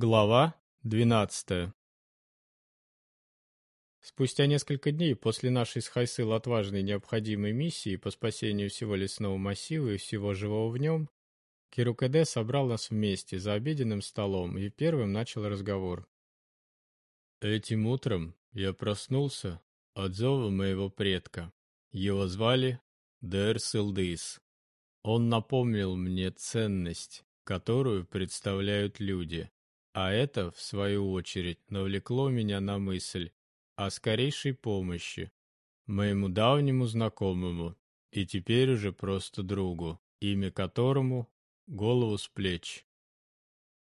Глава двенадцатая Спустя несколько дней после нашей с Хайсыл отважной необходимой миссии по спасению всего лесного массива и всего живого в нем, Кирукеде собрал нас вместе за обеденным столом и первым начал разговор. Этим утром я проснулся от зова моего предка. Его звали Дэр Силдис. Он напомнил мне ценность, которую представляют люди. А это, в свою очередь, навлекло меня на мысль о скорейшей помощи моему давнему знакомому и теперь уже просто другу, имя которому — голову с плеч.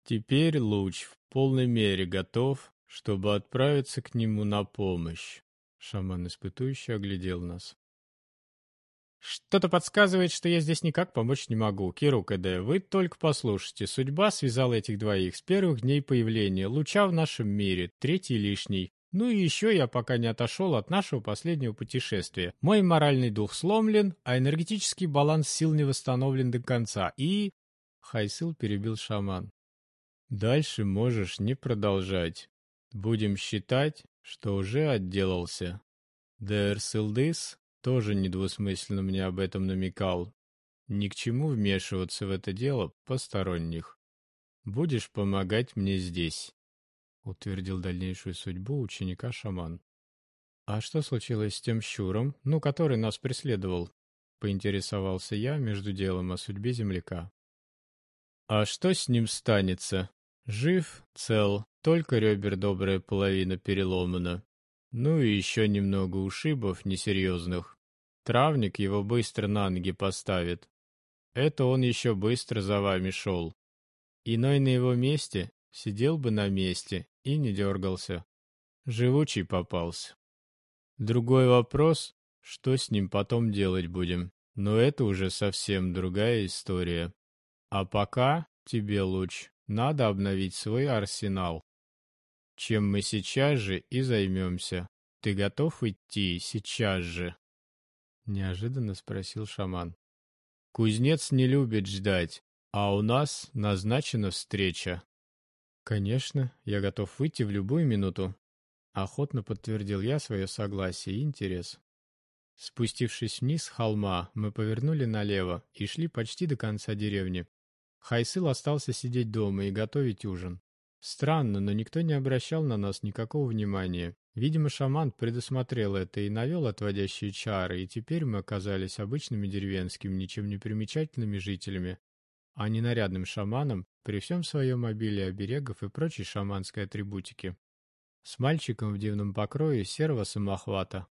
Теперь луч в полной мере готов, чтобы отправиться к нему на помощь. Шаман испытующий оглядел нас. Что-то подсказывает, что я здесь никак помочь не могу. Киру КД, вы только послушайте. Судьба связала этих двоих с первых дней появления. Луча в нашем мире, третий лишний. Ну и еще я пока не отошел от нашего последнего путешествия. Мой моральный дух сломлен, а энергетический баланс сил не восстановлен до конца. И... Хайсил перебил шаман. Дальше можешь не продолжать. Будем считать, что уже отделался. Дэр Силдис тоже недвусмысленно мне об этом намекал. Ни к чему вмешиваться в это дело посторонних. Будешь помогать мне здесь, — утвердил дальнейшую судьбу ученика шаман. «А что случилось с тем щуром, ну, который нас преследовал?» — поинтересовался я между делом о судьбе земляка. «А что с ним станется? Жив, цел, только ребер добрая половина переломана. Ну и еще немного ушибов несерьезных. Травник его быстро на ноги поставит. Это он еще быстро за вами шел. Иной на его месте сидел бы на месте и не дергался. Живучий попался. Другой вопрос, что с ним потом делать будем. Но это уже совсем другая история. А пока тебе, Луч, надо обновить свой арсенал чем мы сейчас же и займемся. Ты готов идти сейчас же?» Неожиданно спросил шаман. «Кузнец не любит ждать, а у нас назначена встреча». «Конечно, я готов выйти в любую минуту», — охотно подтвердил я свое согласие и интерес. Спустившись вниз с холма, мы повернули налево и шли почти до конца деревни. Хайсыл остался сидеть дома и готовить ужин. Странно, но никто не обращал на нас никакого внимания. Видимо, шаман предусмотрел это и навел отводящие чары, и теперь мы оказались обычными деревенскими, ничем не примечательными жителями, а не нарядным шаманом при всем своем обилии оберегов и прочей шаманской атрибутики. С мальчиком в дивном покрое серого самохвата.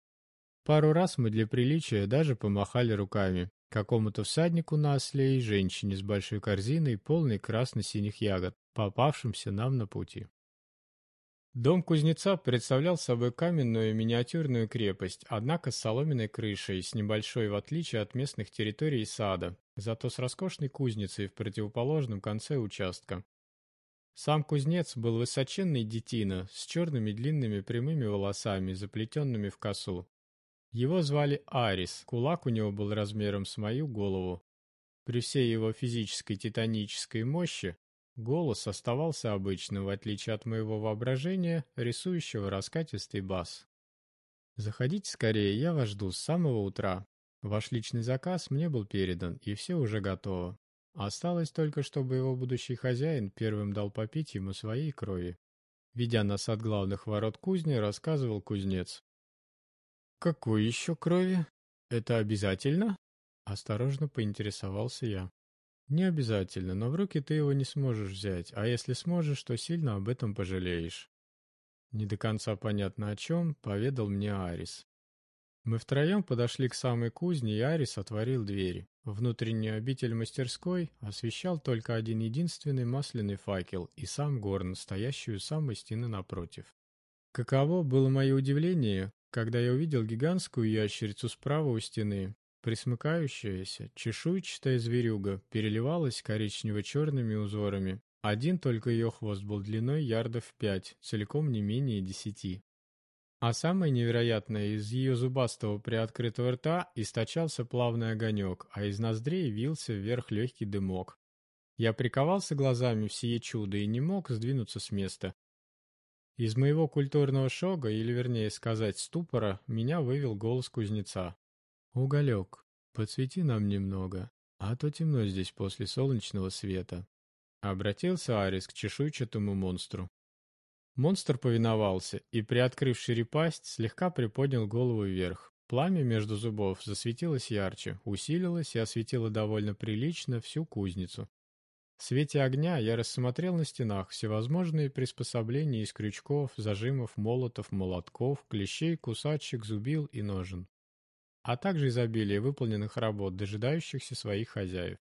Пару раз мы для приличия даже помахали руками какому-то всаднику на осле и женщине с большой корзиной, полной красно-синих ягод попавшимся нам на пути. Дом кузнеца представлял собой каменную миниатюрную крепость, однако с соломенной крышей, с небольшой в отличие от местных территорий сада, зато с роскошной кузницей в противоположном конце участка. Сам кузнец был высоченный детина с черными длинными прямыми волосами, заплетенными в косу. Его звали Арис, кулак у него был размером с мою голову. При всей его физической титанической мощи Голос оставался обычным, в отличие от моего воображения, рисующего раскатистый бас. «Заходите скорее, я вас жду с самого утра. Ваш личный заказ мне был передан, и все уже готово. Осталось только, чтобы его будущий хозяин первым дал попить ему своей крови». Ведя нас от главных ворот кузни, рассказывал кузнец. «Какой еще крови? Это обязательно?» Осторожно поинтересовался я. Не обязательно, но в руки ты его не сможешь взять, а если сможешь, то сильно об этом пожалеешь. Не до конца понятно о чем, поведал мне Арис. Мы втроем подошли к самой кузне, и Арис отворил двери. Внутреннюю обитель мастерской освещал только один единственный масляный факел и сам горн, стоящий у самой стены напротив. Каково было мое удивление, когда я увидел гигантскую ящерицу справа у стены, Присмыкающаяся, чешуйчатая зверюга переливалась коричнево-черными узорами. Один только ее хвост был длиной ярдов пять, целиком не менее десяти. А самое невероятное, из ее зубастого приоткрытого рта источался плавный огонек, а из ноздрей вился вверх легкий дымок. Я приковался глазами в сие чудо и не мог сдвинуться с места. Из моего культурного шога, или вернее сказать ступора, меня вывел голос кузнеца. «Уголек, подсвети нам немного, а то темно здесь после солнечного света». Обратился Арис к чешуйчатому монстру. Монстр повиновался и, приоткрыв ширипасть, слегка приподнял голову вверх. Пламя между зубов засветилось ярче, усилилось и осветило довольно прилично всю кузницу. В свете огня я рассмотрел на стенах всевозможные приспособления из крючков, зажимов, молотов, молотков, клещей, кусачек, зубил и ножен. А также изобилие выполненных работ, дожидающихся своих хозяев.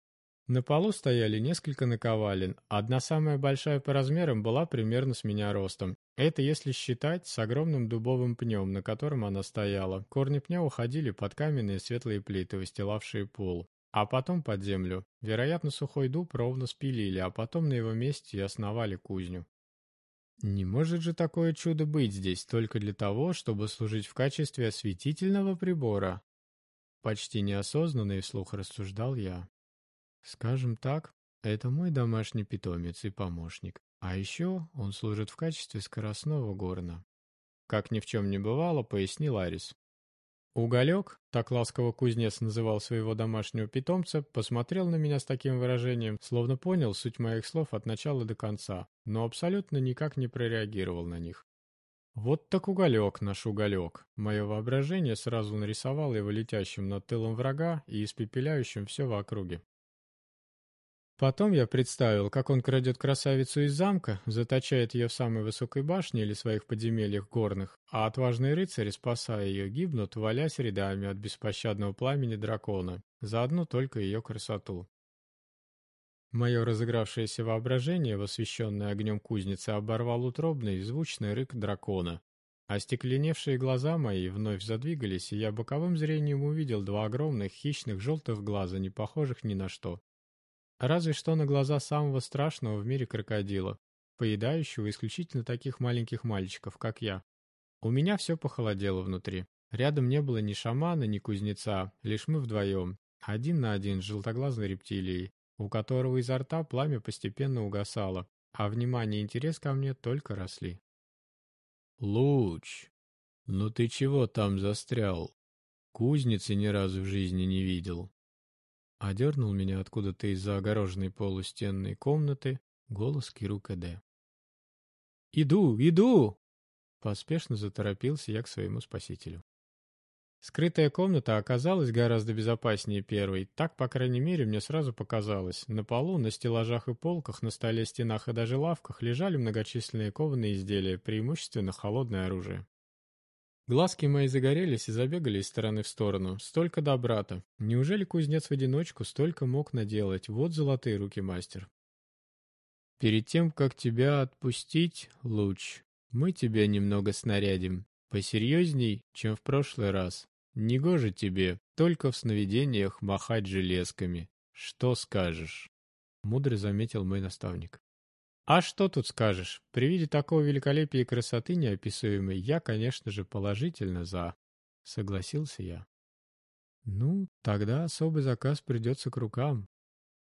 На полу стояли несколько наковален. Одна самая большая по размерам была примерно с меня ростом. Это если считать с огромным дубовым пнем, на котором она стояла. Корни пня уходили под каменные светлые плиты, выстилавшие пол. А потом под землю. Вероятно, сухой дуб ровно спилили, а потом на его месте и основали кузню. Не может же такое чудо быть здесь только для того, чтобы служить в качестве осветительного прибора? Почти неосознанно и вслух рассуждал я. Скажем так, это мой домашний питомец и помощник. А еще он служит в качестве скоростного горна. Как ни в чем не бывало, пояснил Арис. Уголек, так ласково кузнец называл своего домашнего питомца, посмотрел на меня с таким выражением, словно понял суть моих слов от начала до конца, но абсолютно никак не прореагировал на них. Вот так уголек наш уголек. Мое воображение сразу нарисовало его летящим над тылом врага и испепеляющим все в округе. Потом я представил, как он крадет красавицу из замка, заточает ее в самой высокой башне или своих подземельях горных, а отважные рыцари, спасая ее, гибнут, валясь рядами от беспощадного пламени дракона, за одну только ее красоту. Мое разыгравшееся воображение, восхищенное огнем кузницы, оборвал утробный, звучный рык дракона. Остекленевшие глаза мои вновь задвигались, и я боковым зрением увидел два огромных хищных желтых глаза, не похожих ни на что. Разве что на глаза самого страшного в мире крокодила, поедающего исключительно таких маленьких мальчиков, как я. У меня все похолодело внутри. Рядом не было ни шамана, ни кузнеца, лишь мы вдвоем, один на один с желтоглазной рептилией, у которого изо рта пламя постепенно угасало, а внимание и интерес ко мне только росли. «Луч, ну ты чего там застрял? Кузницы ни разу в жизни не видел», Одернул меня откуда-то из-за огороженной полустенной комнаты голос Киру КД. «Иду, иду!» Поспешно заторопился я к своему спасителю. Скрытая комната оказалась гораздо безопаснее первой, так, по крайней мере, мне сразу показалось. На полу, на стеллажах и полках, на столе, стенах и даже лавках лежали многочисленные кованые изделия, преимущественно холодное оружие. Глазки мои загорелись и забегали из стороны в сторону. Столько добра-то. Неужели кузнец в одиночку столько мог наделать? Вот золотые руки мастер. Перед тем, как тебя отпустить, Луч, мы тебя немного снарядим. Посерьезней, чем в прошлый раз. Негоже тебе только в сновидениях махать железками. Что скажешь? Мудро заметил мой наставник. А что тут скажешь? При виде такого великолепия и красоты неописуемой я, конечно же, положительно за. Согласился я. Ну, тогда особый заказ придется к рукам.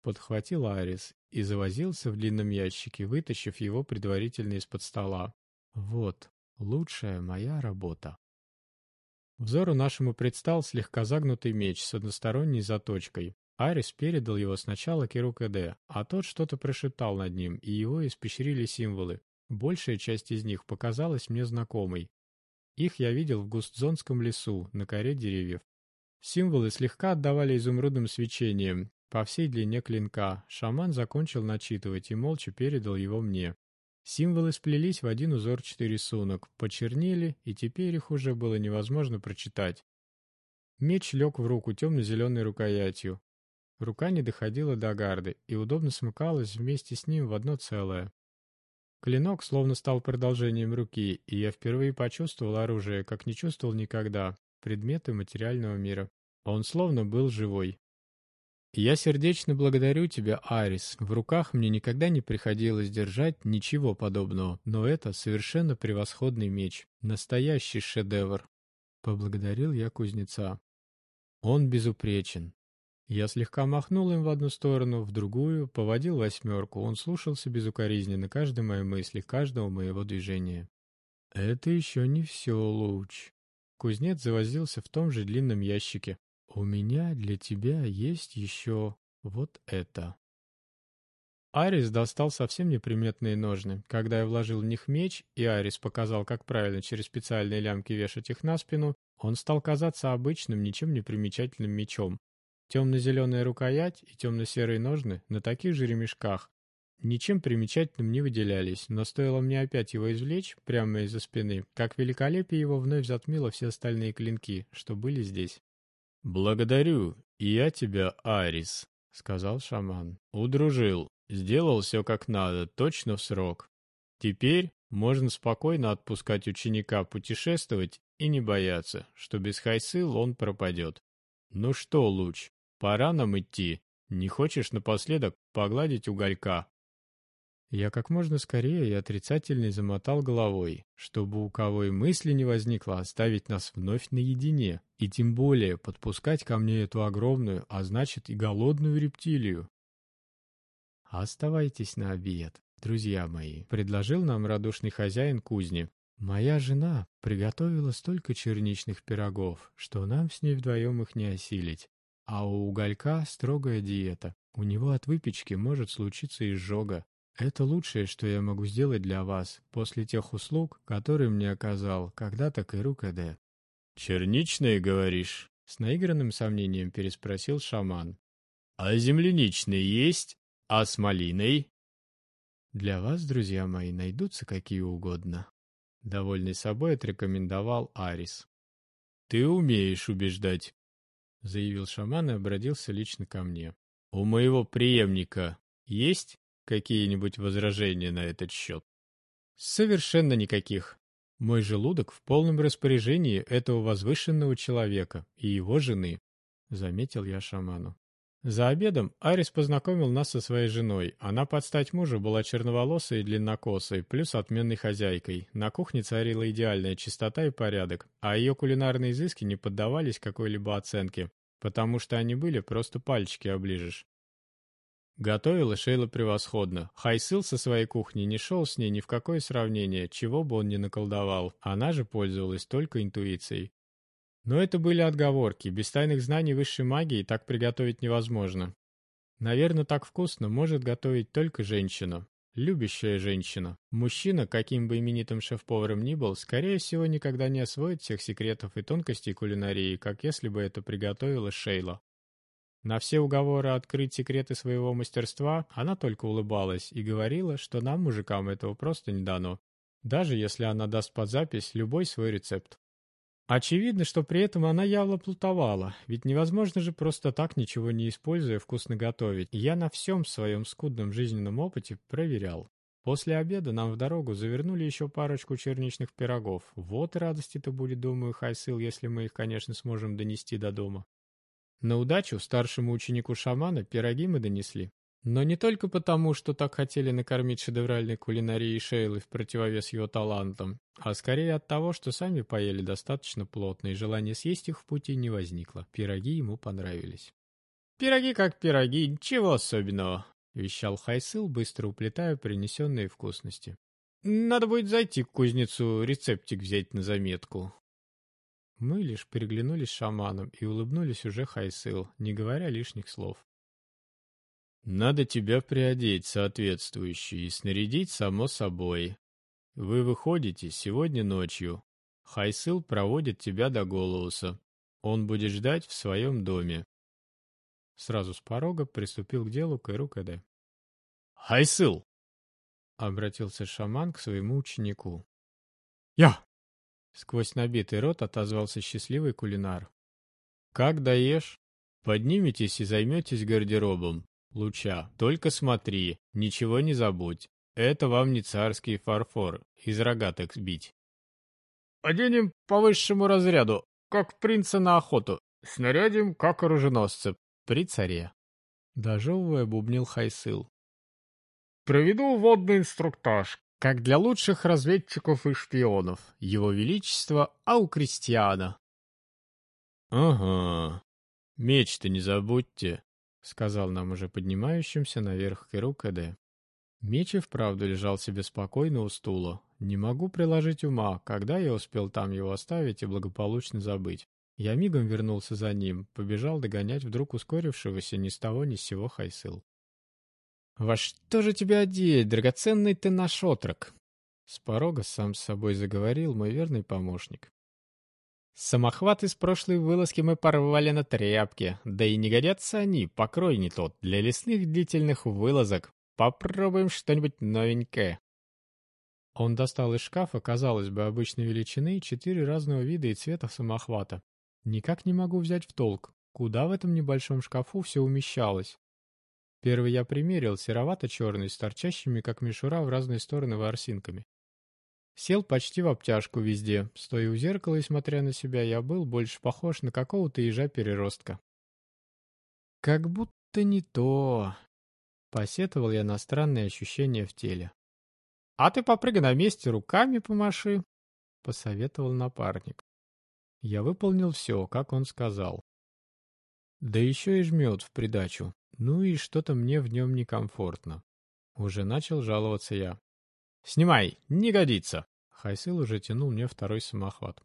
Подхватил Арис и завозился в длинном ящике, вытащив его предварительно из-под стола. Вот, лучшая моя работа. Взору нашему предстал слегка загнутый меч с односторонней заточкой, Арис передал его сначала Киру КД, а тот что-то прошептал над ним, и его испещрили символы. Большая часть из них показалась мне знакомой. Их я видел в Густзонском лесу, на коре деревьев. Символы слегка отдавали изумрудным свечением. По всей длине клинка шаман закончил начитывать и молча передал его мне. Символы сплелись в один узорчатый рисунок, почернели, и теперь их уже было невозможно прочитать. Меч лег в руку темно-зеленой рукоятью. Рука не доходила до гарды и удобно смыкалась вместе с ним в одно целое. Клинок словно стал продолжением руки, и я впервые почувствовал оружие, как не чувствовал никогда, предметы материального мира. Он словно был живой. «Я сердечно благодарю тебя, Арис. В руках мне никогда не приходилось держать ничего подобного, но это совершенно превосходный меч, настоящий шедевр». Поблагодарил я кузнеца. Он безупречен, Я слегка махнул им в одну сторону, в другую, поводил восьмерку. Он слушался безукоризненно каждой моей мысли, каждого моего движения. «Это еще не все, Луч». Кузнец завозился в том же длинном ящике. «У меня для тебя есть еще вот это». Арис достал совсем неприметные ножны. Когда я вложил в них меч, и Арис показал, как правильно через специальные лямки вешать их на спину, он стал казаться обычным, ничем не примечательным мечом. Темно-зеленая рукоять и темно-серые ножны на таких же ремешках. Ничем примечательным не выделялись, но стоило мне опять его извлечь прямо из-за спины, как великолепие его вновь затмило все остальные клинки, что были здесь. «Благодарю, и я тебя, Арис», — сказал шаман. «Удружил. Сделал все как надо, точно в срок. Теперь можно спокойно отпускать ученика путешествовать и не бояться, что без Хайсыл он пропадет. Ну что, Луч, пора нам идти. Не хочешь напоследок погладить уголька? Я как можно скорее и отрицательно замотал головой, чтобы у кого и мысли не возникло оставить нас вновь наедине, и тем более подпускать ко мне эту огромную, а значит и голодную рептилию. «Оставайтесь на обед, друзья мои», — предложил нам радушный хозяин кузни. «Моя жена приготовила столько черничных пирогов, что нам с ней вдвоем их не осилить. А у уголька строгая диета. У него от выпечки может случиться изжога. Это лучшее, что я могу сделать для вас после тех услуг, которые мне оказал когда-то Кэру Кэдэ». «Черничные, говоришь?» — с наигранным сомнением переспросил шаман. «А земляничные есть?» А с малиной? Для вас, друзья мои, найдутся какие угодно. Довольный собой отрекомендовал Арис. Ты умеешь убеждать, заявил шаман и обратился лично ко мне. У моего преемника есть какие-нибудь возражения на этот счет? Совершенно никаких. Мой желудок в полном распоряжении этого возвышенного человека и его жены, заметил я шаману. За обедом Арис познакомил нас со своей женой. Она под стать мужу была черноволосой и длиннокосой, плюс отменной хозяйкой. На кухне царила идеальная чистота и порядок, а ее кулинарные изыски не поддавались какой-либо оценке, потому что они были просто пальчики оближешь. Готовила Шейла превосходно. Хайсыл со своей кухни не шел с ней ни в какое сравнение, чего бы он ни наколдовал. Она же пользовалась только интуицией. Но это были отговорки, без тайных знаний высшей магии так приготовить невозможно. Наверное, так вкусно может готовить только женщина. Любящая женщина. Мужчина, каким бы именитым шеф-поваром ни был, скорее всего, никогда не освоит всех секретов и тонкостей кулинарии, как если бы это приготовила Шейла. На все уговоры открыть секреты своего мастерства она только улыбалась и говорила, что нам, мужикам, этого просто не дано, даже если она даст под запись любой свой рецепт. Очевидно, что при этом она явно плутовала, ведь невозможно же просто так, ничего не используя, вкусно готовить. я на всем своем скудном жизненном опыте проверял. После обеда нам в дорогу завернули еще парочку черничных пирогов. Вот радости-то будет, думаю, Хайсыл, если мы их, конечно, сможем донести до дома. На удачу старшему ученику шамана пироги мы донесли. Но не только потому, что так хотели накормить шедевральной кулинарией Шейлы в противовес его талантам, а скорее от того, что сами поели достаточно плотно, и желание съесть их в пути не возникло. Пироги ему понравились. «Пироги как пироги, ничего особенного», — вещал Хайсыл, быстро уплетая принесенные вкусности. «Надо будет зайти к кузнецу, рецептик взять на заметку». Мы лишь переглянулись шаманом и улыбнулись уже Хайсыл, не говоря лишних слов. Надо тебя приодеть соответствующе и снарядить само собой. Вы выходите сегодня ночью. Хайсыл проводит тебя до Голоуса. Он будет ждать в своем доме. Сразу с порога приступил к делу Кайру Кэдэ. «Хайсыл!» — обратился шаман к своему ученику. «Я!» — сквозь набитый рот отозвался счастливый кулинар. «Как даешь? Подниметесь и займетесь гардеробом. Луча, только смотри, ничего не забудь. Это вам не царский фарфор, из рогаток сбить. Оденем по высшему разряду, как принца на охоту. Снарядим, как оруженосцы, при царе. Дожевывая, бубнил Хайсыл. Проведу водный инструктаж, как для лучших разведчиков и шпионов. Его Величество Аукристиана. Ага, Меч-то не забудьте», — сказал нам уже поднимающимся наверх Керукаде. Меч и вправду лежал себе спокойно у стула. Не могу приложить ума, когда я успел там его оставить и благополучно забыть. Я мигом вернулся за ним, побежал догонять вдруг ускорившегося ни с того ни с сего Хайсыл. «Во что же тебя одеть, драгоценный ты наш отрок?» С порога сам с собой заговорил мой верный помощник. Самохват из прошлой вылазки мы порвали на тряпке, да и не годятся они, покрой не тот, для лесных длительных вылазок. Попробуем что-нибудь новенькое. Он достал из шкафа, казалось бы, обычной величины, четыре разного вида и цвета самохвата. Никак не могу взять в толк, куда в этом небольшом шкафу все умещалось. Первый я примерил, серовато-черный, с торчащими, как мишура, в разные стороны ворсинками. Сел почти в обтяжку везде. Стоя у зеркала и смотря на себя, я был больше похож на какого-то ежа-переростка. «Как будто не то», — посетовал я на странные ощущения в теле. «А ты попрыгай на месте, руками помаши», — посоветовал напарник. Я выполнил все, как он сказал. Да еще и жмет в придачу. Ну и что-то мне в нем некомфортно. Уже начал жаловаться я. «Снимай, не годится!» Хайсыл уже тянул мне второй самохват.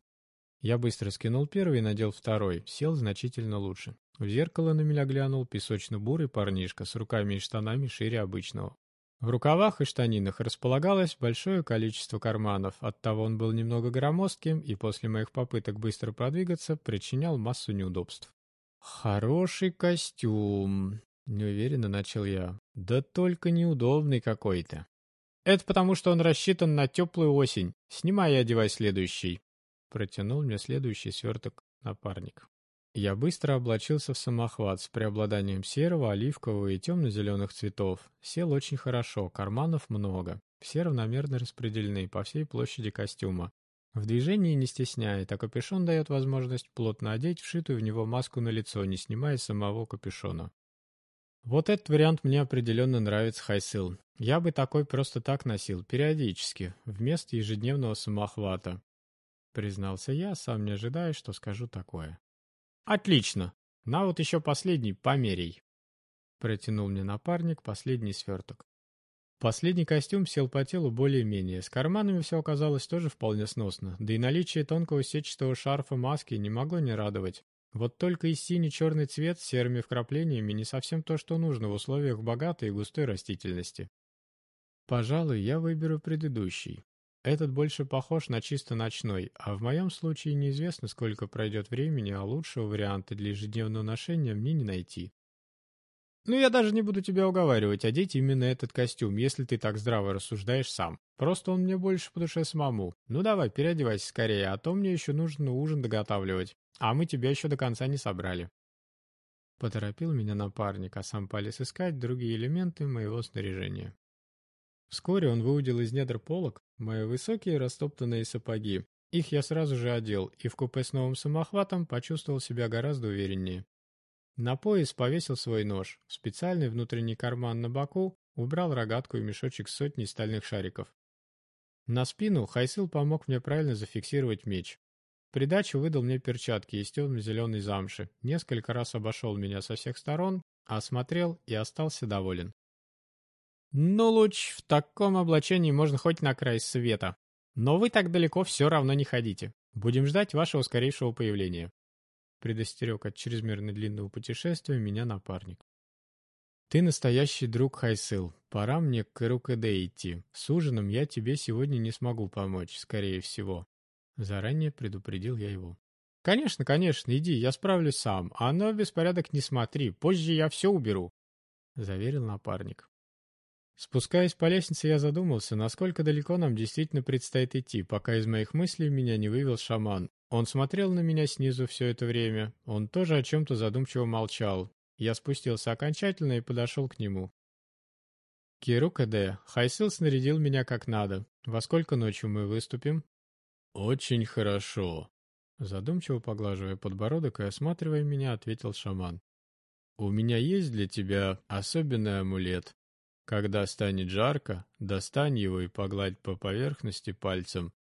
Я быстро скинул первый и надел второй, сел значительно лучше. В зеркало на меня глянул песочно-бурый парнишка с руками и штанами шире обычного. В рукавах и штанинах располагалось большое количество карманов, оттого он был немного громоздким и после моих попыток быстро продвигаться причинял массу неудобств. «Хороший костюм», — неуверенно начал я. «Да только неудобный какой-то». «Это потому, что он рассчитан на теплую осень. Снимай и одевай следующий». Протянул мне следующий сверток напарник. Я быстро облачился в самохват с преобладанием серого, оливкового и темно-зеленых цветов. Сел очень хорошо, карманов много. Все равномерно распределены по всей площади костюма. В движении не стесняет, а капюшон дает возможность плотно одеть вшитую в него маску на лицо, не снимая самого капюшона. Вот этот вариант мне определенно нравится, Хайсыл. Я бы такой просто так носил, периодически, вместо ежедневного самохвата. Признался я, сам не ожидая, что скажу такое. «Отлично! На вот еще последний, померей!» Протянул мне напарник последний сверток. Последний костюм сел по телу более-менее. С карманами все оказалось тоже вполне сносно, да и наличие тонкого сетчатого шарфа маски не могло не радовать. Вот только и синий-черный цвет с серыми вкраплениями не совсем то, что нужно в условиях богатой и густой растительности. Пожалуй, я выберу предыдущий. Этот больше похож на чисто ночной, а в моем случае неизвестно, сколько пройдет времени, а лучшего варианта для ежедневного ношения мне не найти. Ну, я даже не буду тебя уговаривать одеть именно этот костюм, если ты так здраво рассуждаешь сам. Просто он мне больше по душе самому. Ну давай, переодевайся скорее, а то мне еще нужно ужин доготавливать. А мы тебя еще до конца не собрали. Поторопил меня напарник, а сам полез искать другие элементы моего снаряжения. Вскоре он выудил из недр полок мои высокие растоптанные сапоги. Их я сразу же одел и в купе с новым самохватом почувствовал себя гораздо увереннее. На пояс повесил свой нож, в специальный внутренний карман на боку убрал рогатку и мешочек с сотней стальных шариков. На спину Хайсыл помог мне правильно зафиксировать меч. Придачу выдал мне перчатки из темно-зеленой замши, несколько раз обошел меня со всех сторон, осмотрел и остался доволен. Ну, луч, в таком облачении можно хоть на край света. Но вы так далеко все равно не ходите. Будем ждать вашего скорейшего появления. Предостерег от чрезмерно длинного путешествия меня напарник. Ты настоящий друг Хайсыл. Пора мне к Ирукэдэ идти. С ужином я тебе сегодня не смогу помочь, скорее всего. Заранее предупредил я его. Конечно, конечно, иди, я справлюсь сам. А на беспорядок не смотри, позже я все уберу. Заверил напарник. Спускаясь по лестнице, я задумался, насколько далеко нам действительно предстоит идти, пока из моих мыслей меня не вывел шаман. Он смотрел на меня снизу все это время. Он тоже о чем-то задумчиво молчал. Я спустился окончательно и подошел к нему. Кирука-де, Хайсил снарядил меня как надо. Во сколько ночью мы выступим? Очень хорошо. Задумчиво поглаживая подбородок и осматривая меня, ответил шаман. У меня есть для тебя особенный амулет. Когда станет жарко, достань его и погладь по поверхности пальцем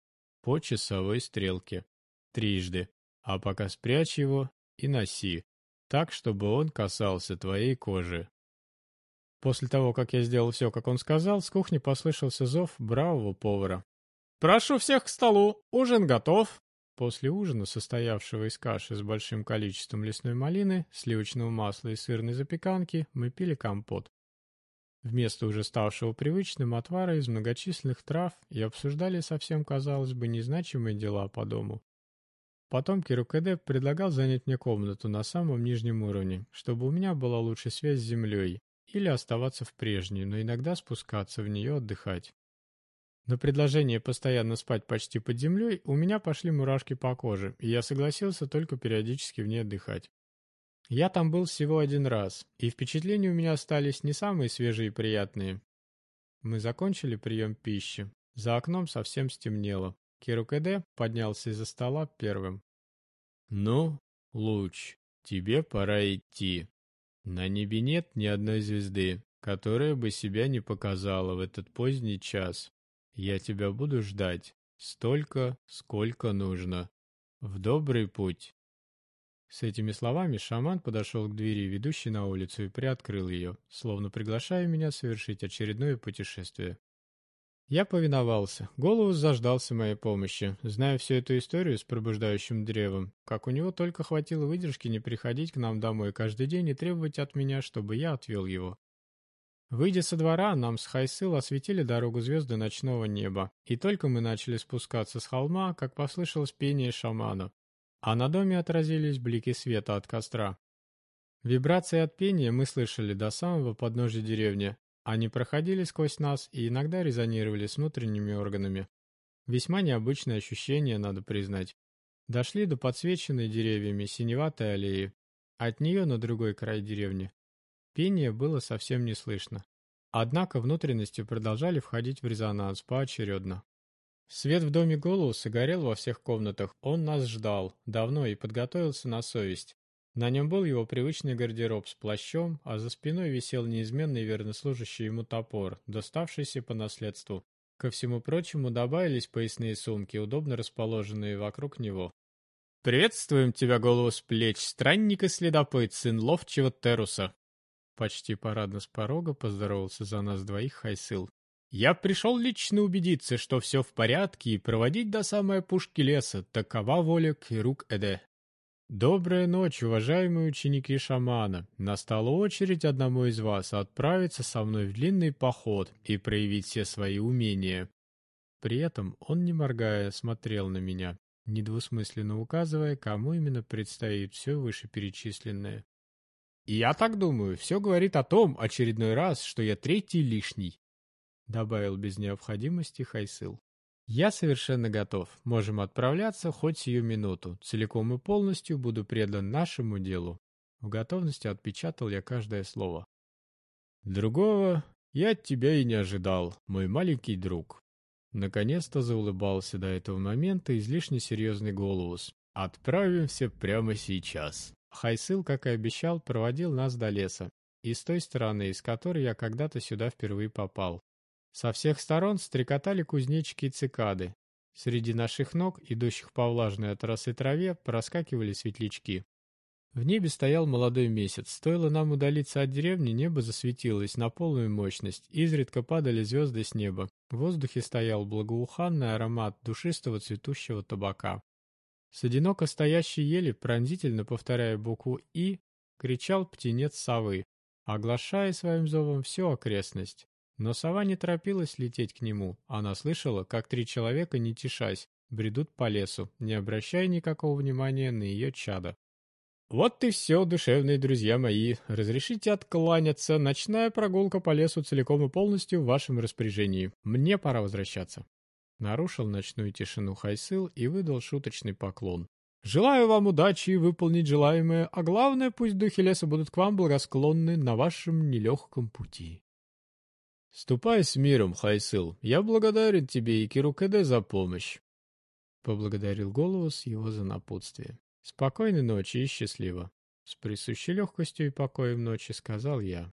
по часовой стрелке. Трижды. А пока спрячь его и носи. так, чтобы он касался твоей кожи. После того, как я сделал все, как он сказал, с кухни послышался зов бравого повара. «Прошу всех к столу! Ужин готов!» После ужина, состоявшего из каши с большим количеством лесной малины, сливочного масла и сырной запеканки, мы пили компот. Вместо уже ставшего привычным отвара из многочисленных трав и обсуждали совсем, казалось бы, незначимые дела по дому. Потом Кирукеде предлагал занять мне комнату на самом нижнем уровне, чтобы у меня была лучшая связь с землей, или оставаться в прежней, но иногда спускаться в нее отдыхать. На предложение постоянно спать почти под землей у меня пошли мурашки по коже, и я согласился только периодически в ней отдыхать. Я там был всего один раз, и впечатления у меня остались не самые свежие и приятные. Мы закончили прием пищи. За окном совсем стемнело. Кирукеде поднялся из-за стола первым. «Ну, Луч, тебе пора идти», на небе нет ни одной звезды, которая бы себя не показала в этот поздний час. Я тебя буду ждать столько, сколько нужно. В добрый путь. С этими словами шаман подошел к двери, ведущей на улицу, и приоткрыл ее, словно приглашая меня совершить очередное путешествие. Я повиновался. Голову заждался моей помощи, зная всю эту историю с пробуждающим древом. Как у него только хватило выдержки не приходить к нам домой каждый день и требовать от меня, чтобы я отвел его. Выйдя со двора, нам с Хайсыл осветили дорогу звезды ночного неба. И только мы начали спускаться с холма, как послышалось пение шамана. А на доме отразились блики света от костра. Вибрации от пения мы слышали до самого подножия деревни, они проходили сквозь нас и иногда резонировали с внутренними органами. Весьма необычное ощущение, надо признать. Дошли до подсвеченной деревьями синеватой аллеи. От нее на другой край деревни. Пение было совсем не слышно. Однако внутренности продолжали входить в резонанс поочередно. Свет в доме Голуса горел во всех комнатах. Он нас ждал, давно и подготовился на совесть. На нем был его привычный гардероб с плащом, а за спиной висел неизменный вернослужащий ему топор, доставшийся по наследству. Ко всему прочему добавились поясные сумки, удобно расположенные вокруг него. «Приветствуем тебя, голову с плеч, странник и следопыт, сын ловчего Теруса!» Почти парадно с порога поздоровался за нас двоих Хайсыл. «Я пришел лично убедиться, что все в порядке, и проводить до самой пушки леса. Такова воля Кирук Эде». Добрая ночь, уважаемые ученики шамана. Настала очередь одному из вас отправиться со мной в длинный поход и проявить все свои умения. При этом он, не моргая, смотрел на меня, недвусмысленно указывая, кому именно предстоит все вышеперечисленное. «Я так думаю, все говорит о том, очередной раз, что я третий лишний», добавил без необходимости Хайсыл. «Я совершенно готов. Можем отправляться хоть сию минуту. Целиком и полностью буду предан нашему делу». В готовности отпечатал я каждое слово. «Другого я от тебя и не ожидал, мой маленький друг». Наконец-то заулыбался до этого момента излишне серьезный Голос. «Отправимся прямо сейчас». Хайсыл, как и обещал, проводил нас до леса, и с той стороны, из которой я когда-то сюда впервые попал. Со всех сторон стрекотали кузнечики и цикады. Среди наших ног, идущих по влажной от росы траве, проскакивали светлячки. В небе стоял молодой месяц. Стоило нам удалиться от деревни, небо засветилось на полную мощность. Изредка падали звезды с неба. В воздухе стоял благоуханный аромат душистого цветущего табака. С одиноко стоящей ели, пронзительно повторяя букву «И», кричал птенец совы, оглашая своим зовом всю окрестность. Но сова не торопилась лететь к нему. Она слышала, как три человека, не тишась, бредут по лесу, не обращая никакого внимания на ее чадо. «Вот и все, душевные друзья мои. Разрешите откланяться. Ночная прогулка по лесу целиком и полностью в вашем распоряжении. Мне пора возвращаться». Нарушил ночную тишину Хайсыл и выдал шуточный поклон. «Желаю вам удачи и выполнить желаемое, а главное, пусть духи леса будут к вам благосклонны на вашем нелегком пути». «Ступай с миром, Хайсыл. Я благодарен тебе и Кирукеде за помощь». Поблагодарил Голос его за напутствие. «Спокойной ночи и счастливо». С присущей легкостью и покоем ночи сказал я.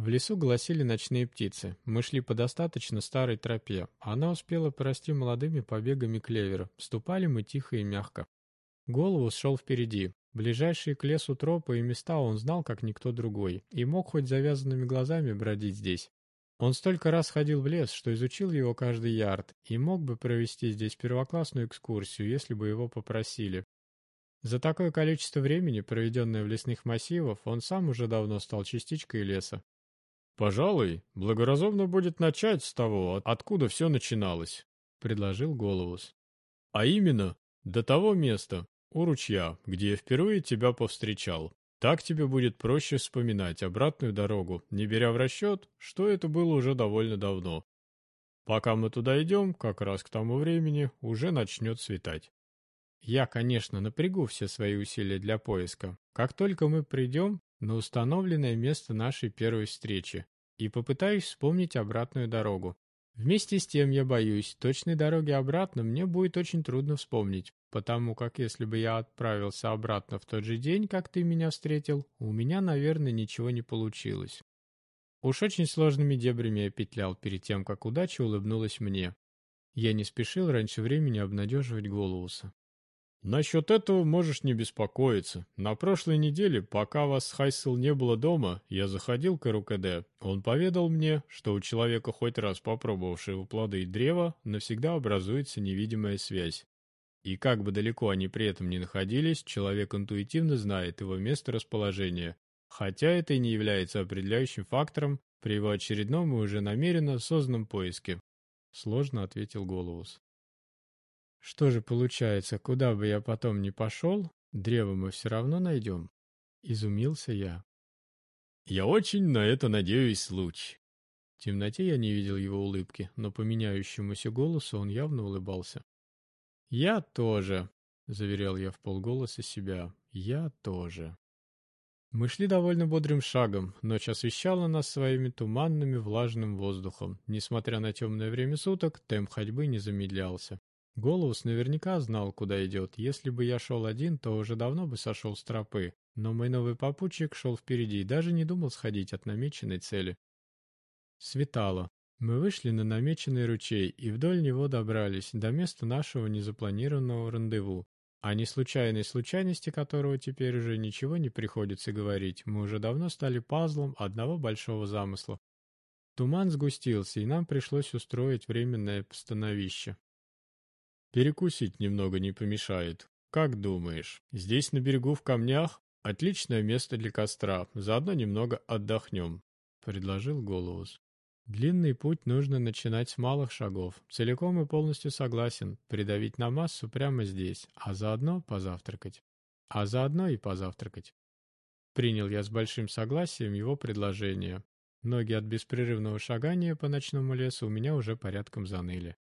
В лесу гласили ночные птицы. Мы шли по достаточно старой тропе. Она успела порасти молодыми побегами клевера. Ступали мы тихо и мягко. Голову шел впереди. Ближайшие к лесу тропы и места он знал, как никто другой, и мог хоть завязанными глазами бродить здесь. Он столько раз ходил в лес, что изучил его каждый ярд, и мог бы провести здесь первоклассную экскурсию, если бы его попросили. За такое количество времени, проведенное в лесных массивах, он сам уже давно стал частичкой леса. «Пожалуй, благоразумно будет начать с того, откуда все начиналось», — предложил Головус. «А именно, до того места, у ручья, где я впервые тебя повстречал. Так тебе будет проще вспоминать обратную дорогу, не беря в расчет, что это было уже довольно давно. Пока мы туда идем, как раз к тому времени уже начнет светать. Я, конечно, напрягу все свои усилия для поиска. Как только мы придем на установленное место нашей первой встречи и попытаюсь вспомнить обратную дорогу. Вместе с тем, я боюсь, точной дороги обратно мне будет очень трудно вспомнить, потому как если бы я отправился обратно в тот же день, как ты меня встретил, у меня, наверное, ничего не получилось. Уж очень сложными дебрями я петлял перед тем, как удача улыбнулась мне. Я не спешил раньше времени обнадеживать Голоуса. «Насчет этого можешь не беспокоиться. На прошлой неделе, пока вас с Хайсел не было дома, я заходил к РУКД. Он поведал мне, что у человека, хоть раз попробовавшего плоды и древа, навсегда образуется невидимая связь. И как бы далеко они при этом ни находились, человек интуитивно знает его место расположения, хотя это и не является определяющим фактором при его очередном и уже намеренно созданном поиске. Сложно ответил Голоус. Что же получается, куда бы я потом ни пошел, древо мы все равно найдем? Изумился я. Я очень на это надеюсь, Луч. В темноте я не видел его улыбки, но по меняющемуся голосу он явно улыбался. «Я тоже», — заверял я в полголоса себя, — «я тоже». Мы шли довольно бодрым шагом, ночь освещала нас своими туманными влажным воздухом. Несмотря на темное время суток, темп ходьбы не замедлялся. Голос наверняка знал, куда идет. Если бы я шел один, то уже давно бы сошел с тропы. Но мой новый попутчик шел впереди и даже не думал сходить от намеченной цели. Светало. Мы вышли на намеченный ручей и вдоль него добрались до места нашего незапланированного рандеву. О неслучайной случайности которого теперь уже ничего не приходится говорить, мы уже давно стали пазлом одного большого замысла. Туман сгустился, и нам пришлось устроить временное постановище. «Перекусить немного не помешает. Как думаешь, здесь на берегу в камнях отличное место для костра, заодно немного отдохнем», — предложил Голоус. Длинный путь нужно начинать с малых шагов. Целиком и полностью согласен. Придавить на массу прямо здесь, а заодно позавтракать. А заодно и позавтракать. Принял я с большим согласием его предложение. Ноги от беспрерывного шагания по ночному лесу у меня уже порядком заныли.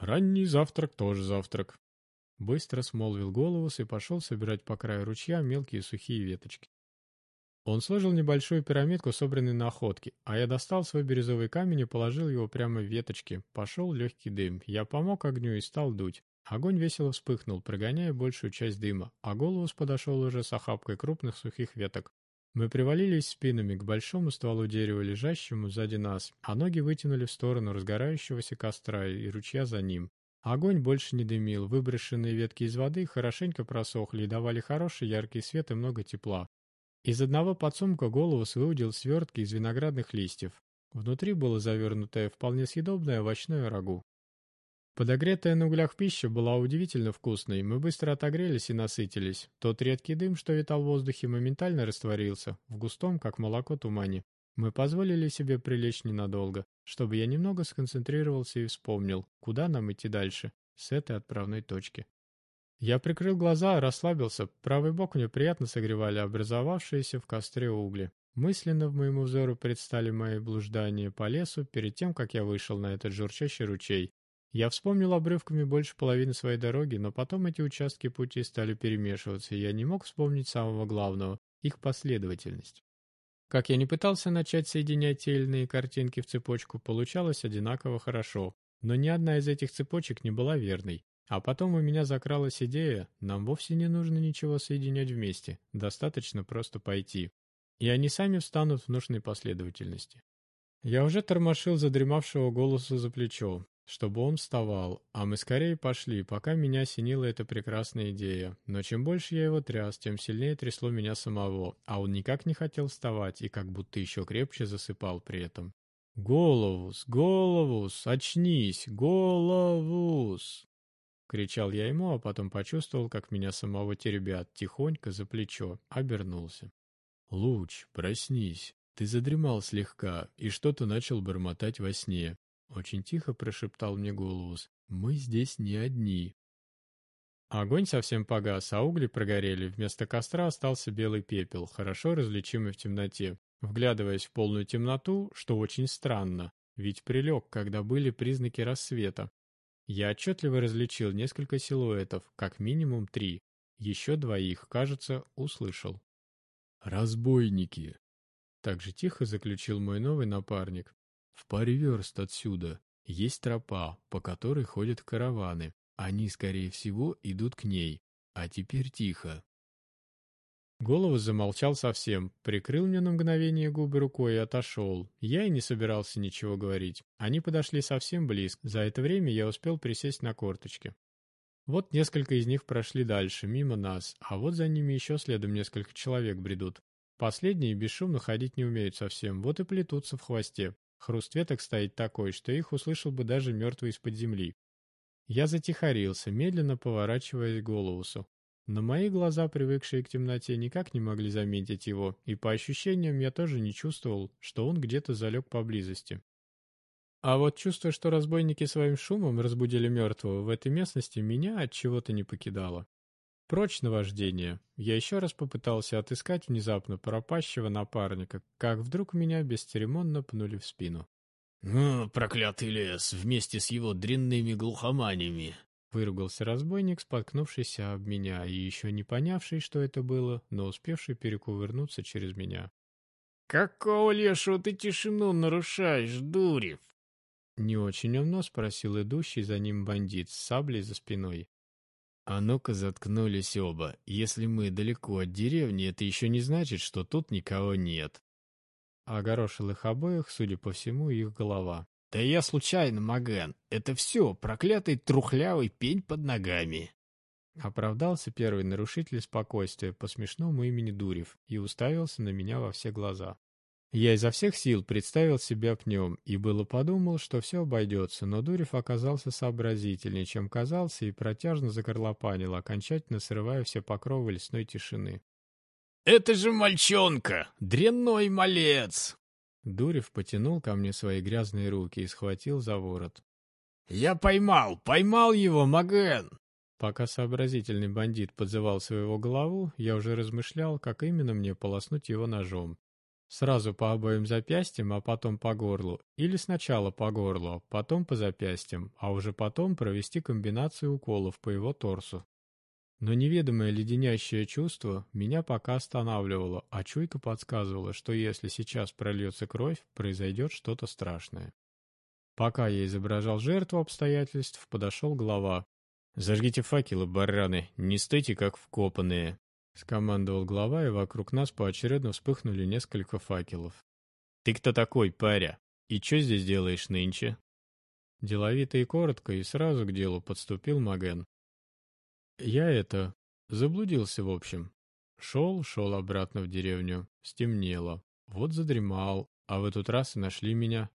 «Ранний завтрак тоже завтрак», — быстро смолвил Головус и пошел собирать по краю ручья мелкие сухие веточки. Он сложил небольшую пирамидку, собранную на охотке, а я достал свой бирюзовый камень и положил его прямо в веточки. Пошел легкий дым. Я помог огню и стал дуть. Огонь весело вспыхнул, прогоняя большую часть дыма, а Голос подошел уже с охапкой крупных сухих веток. Мы привалились спинами к большому стволу дерева, лежащему сзади нас, а ноги вытянули в сторону разгорающегося костра и ручья за ним. Огонь больше не дымил, выброшенные ветки из воды хорошенько просохли и давали хороший яркий свет и много тепла. Из одного подсумка Голос выудил свертки из виноградных листьев. Внутри было завернутое вполне съедобное овощное рагу. Подогретая на углях пища была удивительно вкусной, мы быстро отогрелись и насытились. Тот редкий дым, что витал в воздухе, моментально растворился, в густом, как молоко, тумане. Мы позволили себе прилечь ненадолго, чтобы я немного сконцентрировался и вспомнил, куда нам идти дальше, с этой отправной точки. Я прикрыл глаза, расслабился, правый бок мне приятно согревали образовавшиеся в костре угли. Мысленно в моему взору предстали мои блуждания по лесу перед тем, как я вышел на этот журчащий ручей. Я вспомнил обрывками больше половины своей дороги, но потом эти участки пути стали перемешиваться, и я не мог вспомнить самого главного — их последовательность. Как я не пытался начать соединять те или иные картинки в цепочку, получалось одинаково хорошо, но ни одна из этих цепочек не была верной. А потом у меня закралась идея, нам вовсе не нужно ничего соединять вместе, достаточно просто пойти. И они сами встанут в нужной последовательности. Я уже тормошил задремавшего голоса за плечо. Чтобы он вставал, а мы скорее пошли, пока меня осенила эта прекрасная идея. Но чем больше я его тряс, тем сильнее трясло меня самого, а он никак не хотел вставать и как будто еще крепче засыпал при этом. «Головус! Головус! Очнись! Головус!» Кричал я ему, а потом почувствовал, как меня самого теребят, тихонько за плечо, обернулся. «Луч, проснись, ты задремал слегка и что-то начал бормотать во сне. Очень тихо прошептал мне Голос. Мы здесь не одни. Огонь совсем погас, а угли прогорели. Вместо костра остался белый пепел, хорошо различимый в темноте. Вглядываясь в полную темноту, что очень странно, ведь прилег, когда были признаки рассвета. Я отчетливо различил несколько силуэтов, как минимум три. Еще двоих, кажется, услышал. «Разбойники!» Так же тихо заключил мой новый напарник. В паре верст отсюда есть тропа, по которой ходят караваны. Они, скорее всего, идут к ней. А теперь тихо. Голову замолчал совсем, прикрыл мне на мгновение губы рукой и отошел. Я и не собирался ничего говорить. Они подошли совсем близко. За это время я успел присесть на корточки. Вот несколько из них прошли дальше, мимо нас, а вот за ними еще следом несколько человек бредут. Последние бесшумно ходить не умеют совсем, вот и плетутся в хвосте. Хруст веток стоит такой, что их услышал бы даже мертвый из-под земли. Я затихарился, медленно поворачиваясь к Голоусу. Но мои глаза, привыкшие к темноте, никак не могли заметить его, и по ощущениям я тоже не чувствовал, что он где-то залег поблизости. А вот чувство, что разбойники своим шумом разбудили мертвого в этой местности, меня от чего-то не покидало. Прочь наваждение. Я еще раз попытался отыскать внезапно пропащего напарника, как вдруг меня бесцеремонно пнули в спину. «Ну, проклятый лес, вместе с его дрянными глухоманями!» Выругался разбойник, споткнувшийся об меня и еще не понявший, что это было, но успевший перекувырнуться через меня. «Какого лешего ты тишину нарушаешь, дурев?» Не очень умно спросил идущий за ним бандит с саблей за спиной. А ну-ка заткнулись оба. Если мы далеко от деревни, это еще не значит, что тут никого нет. Огорошил их обоих, судя по всему, их голова. Да я случайно, Маген. Это все, проклятый трухлявый пень под ногами. Оправдался первый нарушитель спокойствия по смешному имени Дурев и уставился на меня во все глаза. Я изо всех сил представил себя пнем и было подумал, что все обойдется, но Дурев оказался сообразительнее, чем казался, и протяжно закорлопанил, окончательно срывая все покровы лесной тишины. «Это же мальчонка! Дрянной малец!» Дурев потянул ко мне свои грязные руки и схватил за ворот. «Я поймал! Поймал его, Маген!» Пока сообразительный бандит подзывал своего голову, я уже размышлял, как именно мне полоснуть его ножом. Сразу по обоим запястьям, а потом по горлу. Или сначала по горлу, потом по запястьям, а уже потом провести комбинацию уколов по его торсу. Но неведомое леденящее чувство меня пока останавливало, а чуйка подсказывала, что если сейчас прольется кровь, произойдет что-то страшное. Пока я изображал жертву обстоятельств, подошел глава. «Зажгите факелы, бараны, не стойте как вкопанные!» Скомандовал глава, и вокруг нас поочередно вспыхнули несколько факелов. «Ты кто такой, паря? И что здесь делаешь нынче?» Деловито и коротко, и сразу к делу подступил Маген. «Я это... заблудился, в общем. Шел, шел обратно в деревню. Стемнело. Вот задремал. А в этот раз и нашли меня.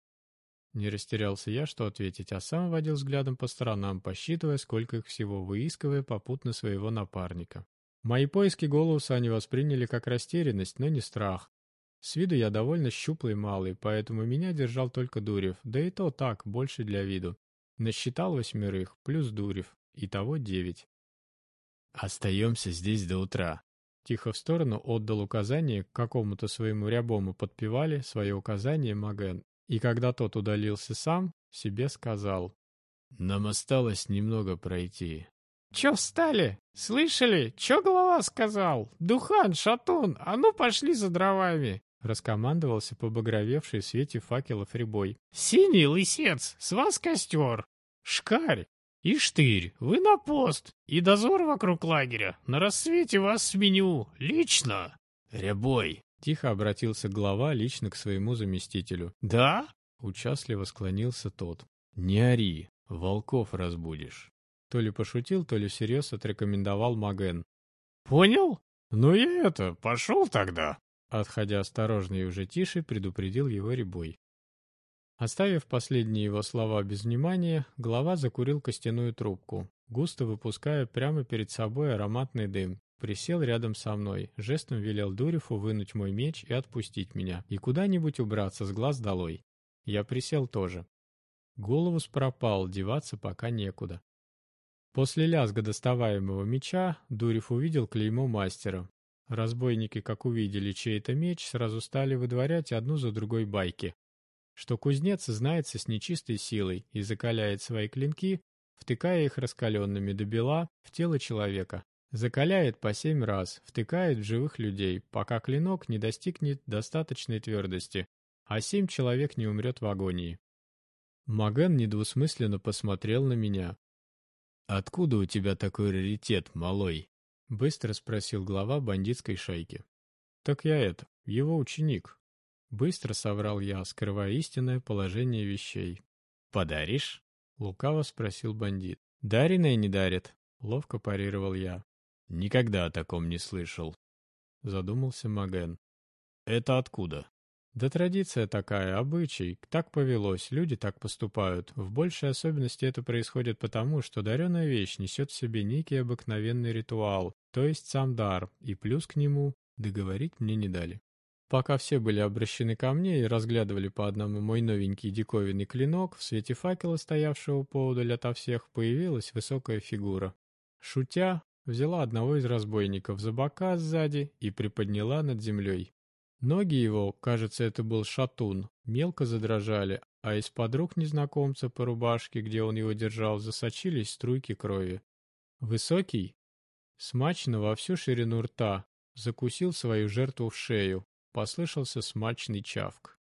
Не растерялся я, что ответить, а сам водил взглядом по сторонам, посчитывая, сколько их всего, выискивая попутно своего напарника. Мои поиски голоса они восприняли как растерянность, но не страх. С виду я довольно щуплый малый, поэтому меня держал только Дурев, да и то так, больше для виду. Насчитал восьмерых, плюс Дурев, итого девять. «Остаемся здесь до утра», Тихо в сторону отдал указание к какому-то своему рябому подпевали свое указание Маген, и когда тот удалился сам, себе сказал. «Нам осталось немного пройти. «Чё встали? Слышали? Чё голова сказал? Духан, шатун, а ну пошли за дровами!» Раскомандовался побагровевший в свете факелов рябой. «Синий лысец, с вас костер! Шкарь и штырь, вы на пост, и дозор вокруг лагеря. На рассвете вас сменю, лично!» «Рябой!» — тихо обратился глава лично к своему заместителю. «Да?» — участливо склонился тот. «Не ори, волков разбудишь. То ли пошутил, то ли всерьез отрекомендовал Маген. «Понял? Ну я это, пошел тогда!» Отходя осторожно и уже тише, предупредил его Рябой. Оставив последние его слова без внимания, глава закурил костяную трубку, густо выпуская прямо перед собой ароматный дым. Присел рядом со мной, жестом велел Дуреву вынуть мой меч и отпустить меня, и куда-нибудь убраться с глаз долой. Я присел тоже. Головус пропал, деваться пока некуда. После лязга доставаемого меча Дурев увидел клеймо мастера. Разбойники, как увидели чей-то меч, сразу стали выдворять одну за другой байки. Что кузнец знается с нечистой силой и закаляет свои клинки, втыкая их раскаленными до бела в тело человека. Закаляет по семь раз, втыкает в живых людей, пока клинок не достигнет достаточной твердости, а семь человек не умрет в агонии. Маген недвусмысленно посмотрел на меня. «Откуда у тебя такой раритет, малой?» — быстро спросил глава бандитской шайки. «Так я это, его ученик». Быстро соврал я, скрывая истинное положение вещей. «Подаришь?» — лукаво спросил бандит. «Дареное не дарит», — ловко парировал я. «Никогда о таком не слышал», — задумался Маген. «Это откуда?» Да традиция такая, обычай, так повелось, люди так поступают. В большей особенности это происходит потому, что даренная вещь несет в себе некий обыкновенный ритуал, то есть сам дар, и плюс к нему договорить мне не дали. Пока все были обращены ко мне и разглядывали по одному мой новенький диковинный клинок, в свете факела, стоявшего поодаль ото всех, появилась высокая фигура. Шутя, взяла одного из разбойников за бока сзади и приподняла над землей. Ноги его, кажется, это был шатун, мелко задрожали, а из-под рук незнакомца по рубашке, где он его держал, засочились струйки крови. Высокий, смачно во всю ширину рта, закусил свою жертву в шею, послышался смачный чавк.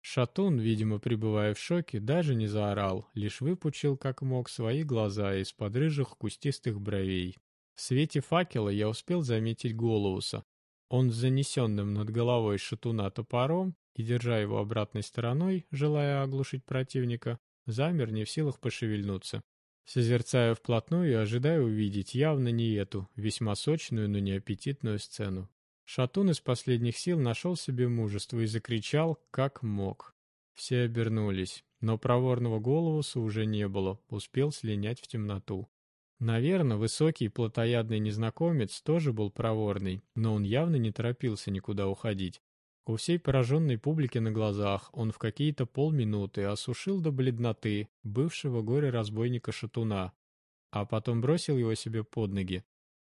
Шатун, видимо, пребывая в шоке, даже не заорал, лишь выпучил как мог свои глаза из-под рыжих кустистых бровей. В свете факела я успел заметить Голоуса, он с занесенным над головой шатуна топором и, держа его обратной стороной, желая оглушить противника, замер не в силах пошевельнуться. Созерцая вплотную и ожидая увидеть явно не эту, весьма сочную, но не аппетитную сцену. Шатун из последних сил нашел себе мужество и закричал, как мог. Все обернулись, но проворного головуса уже не было, успел слинять в темноту. Наверное, высокий плотоядный незнакомец тоже был проворный, но он явно не торопился никуда уходить. У всей пораженной публики на глазах он в какие-то полминуты осушил до бледноты бывшего горе-разбойника Шатуна, а потом бросил его себе под ноги.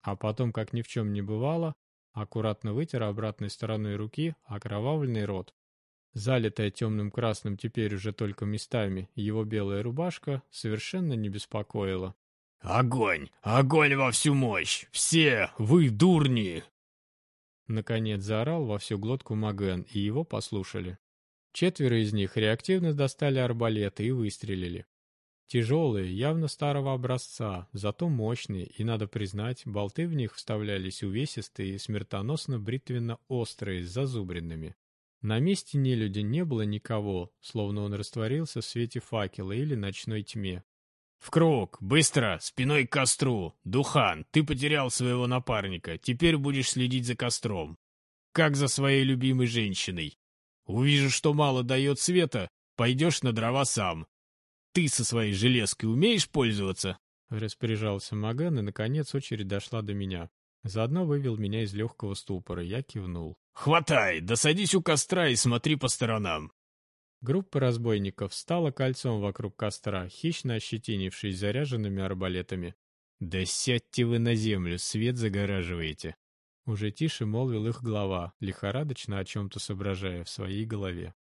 А потом, как ни в чем не бывало, аккуратно вытер обратной стороной руки окровавленный рот. Залитая темным красным теперь уже только местами, его белая рубашка совершенно не беспокоила. «Огонь! Огонь во всю мощь! Все! Вы дурни!» Наконец заорал во всю глотку Маген, и его послушали. Четверо из них реактивно достали арбалеты и выстрелили. Тяжелые, явно старого образца, зато мощные, и, надо признать, болты в них вставлялись увесистые и смертоносно бритвенно-острые, с зазубренными. На месте нелюдя не было никого, словно он растворился в свете факела или ночной тьме. «В круг! Быстро! Спиной к костру! Духан, ты потерял своего напарника, теперь будешь следить за костром. Как за своей любимой женщиной. Увижу, что мало дает света, пойдешь на дрова сам. Ты со своей железкой умеешь пользоваться?» Распоряжался Маган, и, наконец, очередь дошла до меня. Заодно вывел меня из легкого ступора, я кивнул. «Хватай, да садись у костра и смотри по сторонам. Группа разбойников стала кольцом вокруг костра, хищно ощетинившись заряженными арбалетами. «Да сядьте вы на землю, свет загораживаете!» Уже тише молвил их глава, лихорадочно о чем-то соображая в своей голове.